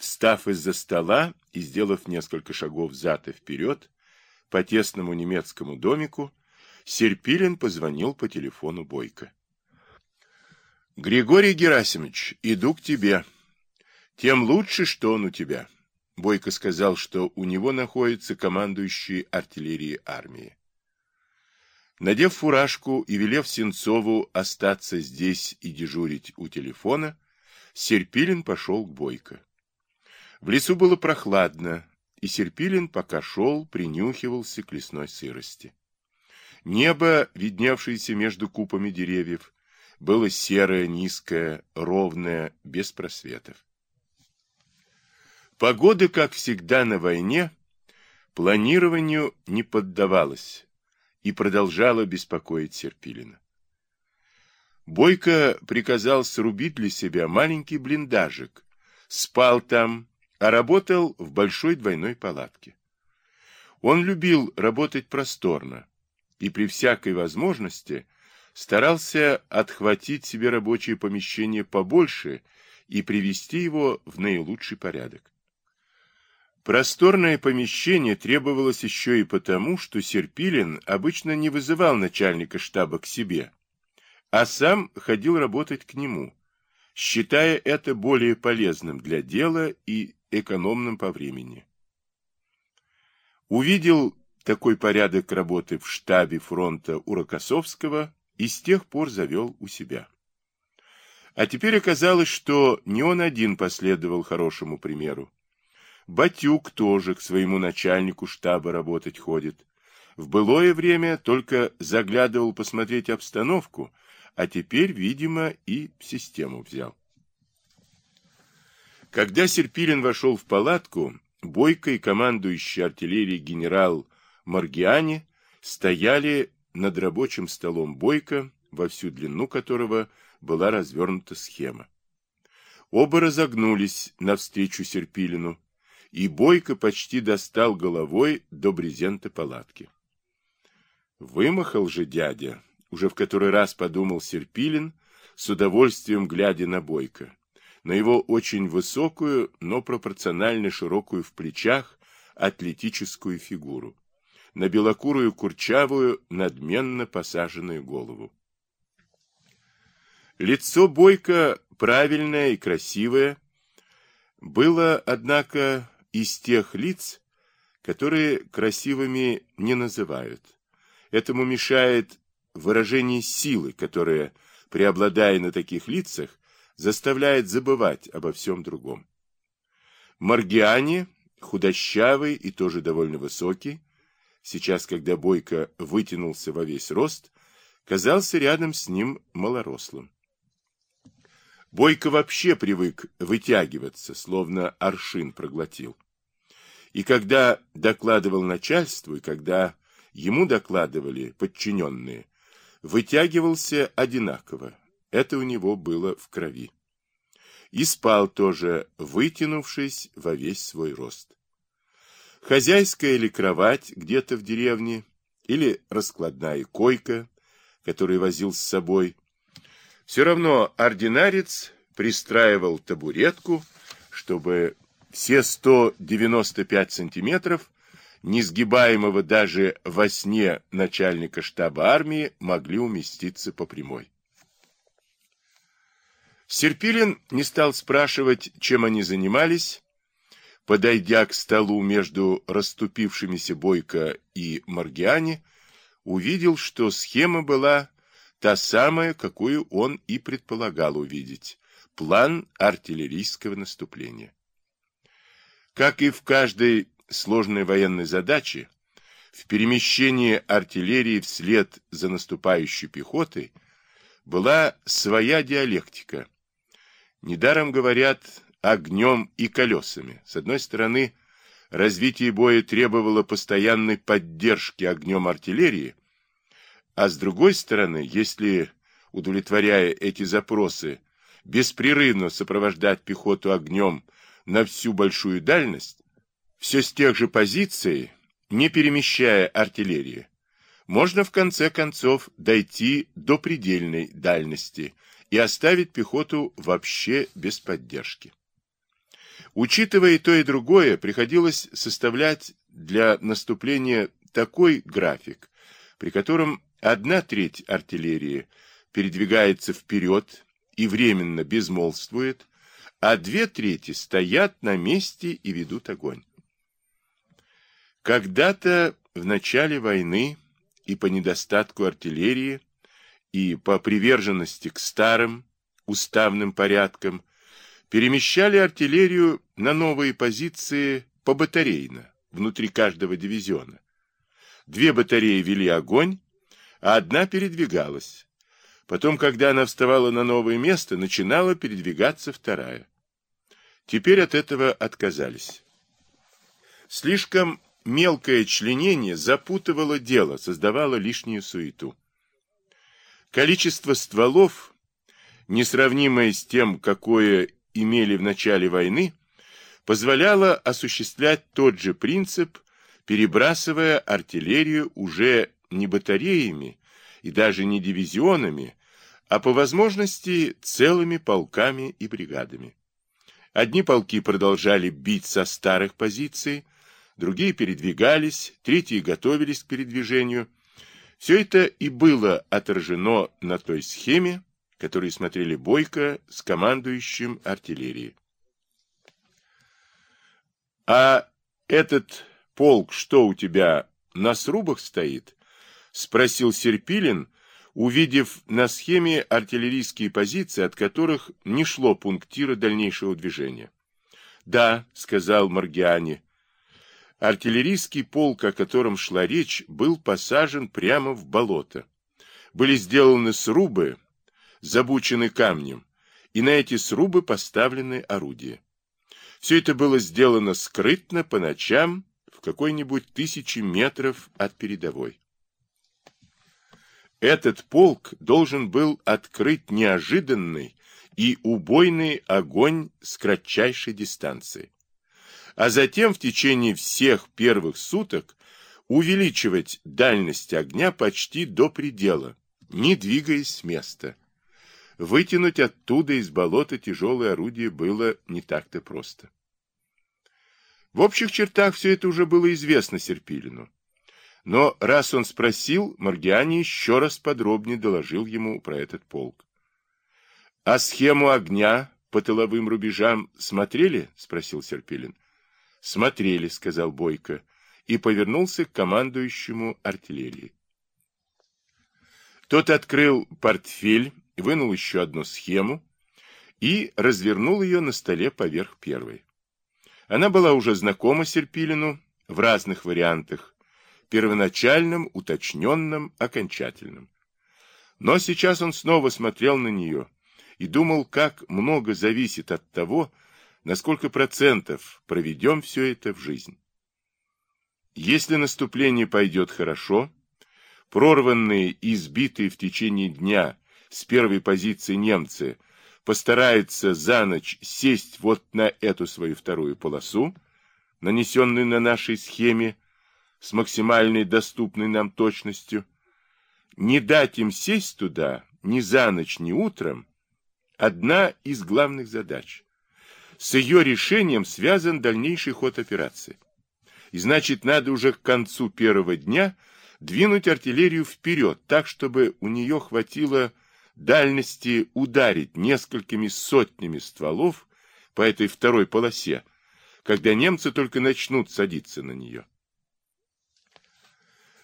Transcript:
Встав из-за стола и сделав несколько шагов взад и вперед по тесному немецкому домику, Серпилин позвонил по телефону Бойко. «Григорий Герасимович, иду к тебе. Тем лучше, что он у тебя». Бойко сказал, что у него находится командующий артиллерией армии. Надев фуражку и велев Сенцову остаться здесь и дежурить у телефона, Серпилин пошел к Бойко. В лесу было прохладно, и Серпилин, пока шел, принюхивался к лесной сырости. Небо, видневшееся между купами деревьев, было серое, низкое, ровное, без просветов. Погода, как всегда на войне, планированию не поддавалась и продолжала беспокоить Серпилина. Бойко приказал срубить для себя маленький блиндажик, спал там, а работал в большой двойной палатке. Он любил работать просторно и при всякой возможности старался отхватить себе рабочее помещение побольше и привести его в наилучший порядок. Просторное помещение требовалось еще и потому, что Серпилин обычно не вызывал начальника штаба к себе, а сам ходил работать к нему, считая это более полезным для дела и экономным по времени. Увидел такой порядок работы в штабе фронта у Рокоссовского и с тех пор завел у себя. А теперь оказалось, что не он один последовал хорошему примеру. Батюк тоже к своему начальнику штаба работать ходит. В былое время только заглядывал посмотреть обстановку, а теперь, видимо, и систему взял. Когда Серпилин вошел в палатку, Бойко и командующий артиллерией генерал Маргиани стояли над рабочим столом Бойко, во всю длину которого была развернута схема. Оба разогнулись навстречу Серпилину, и Бойко почти достал головой до брезента палатки. Вымахал же дядя, уже в который раз подумал Серпилин, с удовольствием глядя на Бойко, на его очень высокую, но пропорционально широкую в плечах атлетическую фигуру, на белокурую курчавую, надменно посаженную голову. Лицо Бойко правильное и красивое, было, однако, из тех лиц, которые красивыми не называют. Этому мешает выражение силы, которое, преобладая на таких лицах, заставляет забывать обо всем другом. Маргиани, худощавый и тоже довольно высокий, сейчас, когда Бойко вытянулся во весь рост, казался рядом с ним малорослым. Бойко вообще привык вытягиваться, словно аршин проглотил. И когда докладывал начальству, и когда ему докладывали подчиненные, вытягивался одинаково. Это у него было в крови. И спал тоже, вытянувшись во весь свой рост. Хозяйская или кровать где-то в деревне, или раскладная койка, которую возил с собой, все равно ординарец пристраивал табуретку, чтобы все 195 сантиметров, несгибаемого даже во сне начальника штаба армии, могли уместиться по прямой. Серпилин не стал спрашивать, чем они занимались, подойдя к столу между расступившимися Бойко и Маргиане, увидел, что схема была Та самая, какую он и предполагал увидеть. План артиллерийского наступления. Как и в каждой сложной военной задаче, в перемещении артиллерии вслед за наступающей пехотой была своя диалектика. Недаром говорят огнем и колесами. С одной стороны, развитие боя требовало постоянной поддержки огнем артиллерии, а с другой стороны, если, удовлетворяя эти запросы, беспрерывно сопровождать пехоту огнем на всю большую дальность, все с тех же позиций, не перемещая артиллерии, можно в конце концов дойти до предельной дальности и оставить пехоту вообще без поддержки. Учитывая и то, и другое, приходилось составлять для наступления такой график, при котором одна треть артиллерии передвигается вперед и временно безмолвствует, а две трети стоят на месте и ведут огонь. Когда-то в начале войны и по недостатку артиллерии, и по приверженности к старым уставным порядкам, перемещали артиллерию на новые позиции по батарейно, внутри каждого дивизиона. Две батареи вели огонь, а одна передвигалась. Потом, когда она вставала на новое место, начинала передвигаться вторая. Теперь от этого отказались. Слишком мелкое членение запутывало дело, создавало лишнюю суету. Количество стволов, несравнимое с тем, какое имели в начале войны, позволяло осуществлять тот же принцип, перебрасывая артиллерию уже не батареями и даже не дивизионами, а по возможности целыми полками и бригадами. Одни полки продолжали бить со старых позиций, другие передвигались, третьи готовились к передвижению. Все это и было отражено на той схеме, которую смотрели Бойко с командующим артиллерией. «А этот полк что у тебя, на срубах стоит?» — спросил Серпилин, увидев на схеме артиллерийские позиции, от которых не шло пунктира дальнейшего движения. «Да», — сказал Маргиани, — артиллерийский полк, о котором шла речь, был посажен прямо в болото. Были сделаны срубы, забучены камнем, и на эти срубы поставлены орудия. Все это было сделано скрытно по ночам в какой-нибудь тысячи метров от передовой. Этот полк должен был открыть неожиданный и убойный огонь с кратчайшей дистанции, а затем в течение всех первых суток увеличивать дальность огня почти до предела, не двигаясь с места. Вытянуть оттуда из болота тяжелое орудие было не так-то просто. В общих чертах все это уже было известно Серпилину. Но раз он спросил, Маргиани еще раз подробнее доложил ему про этот полк. — А схему огня по тыловым рубежам смотрели? — спросил Серпилин. — Смотрели, — сказал Бойко, и повернулся к командующему артиллерии. Тот открыл портфель, вынул еще одну схему и развернул ее на столе поверх первой. Она была уже знакома Серпилину в разных вариантах, первоначальным, уточненным, окончательным. Но сейчас он снова смотрел на нее и думал, как много зависит от того, на сколько процентов проведем все это в жизнь. Если наступление пойдет хорошо, прорванные и избитые в течение дня с первой позиции немцы постараются за ночь сесть вот на эту свою вторую полосу, нанесенную на нашей схеме, с максимальной доступной нам точностью, не дать им сесть туда ни за ночь, ни утром, одна из главных задач. С ее решением связан дальнейший ход операции. И значит, надо уже к концу первого дня двинуть артиллерию вперед, так, чтобы у нее хватило дальности ударить несколькими сотнями стволов по этой второй полосе, когда немцы только начнут садиться на нее.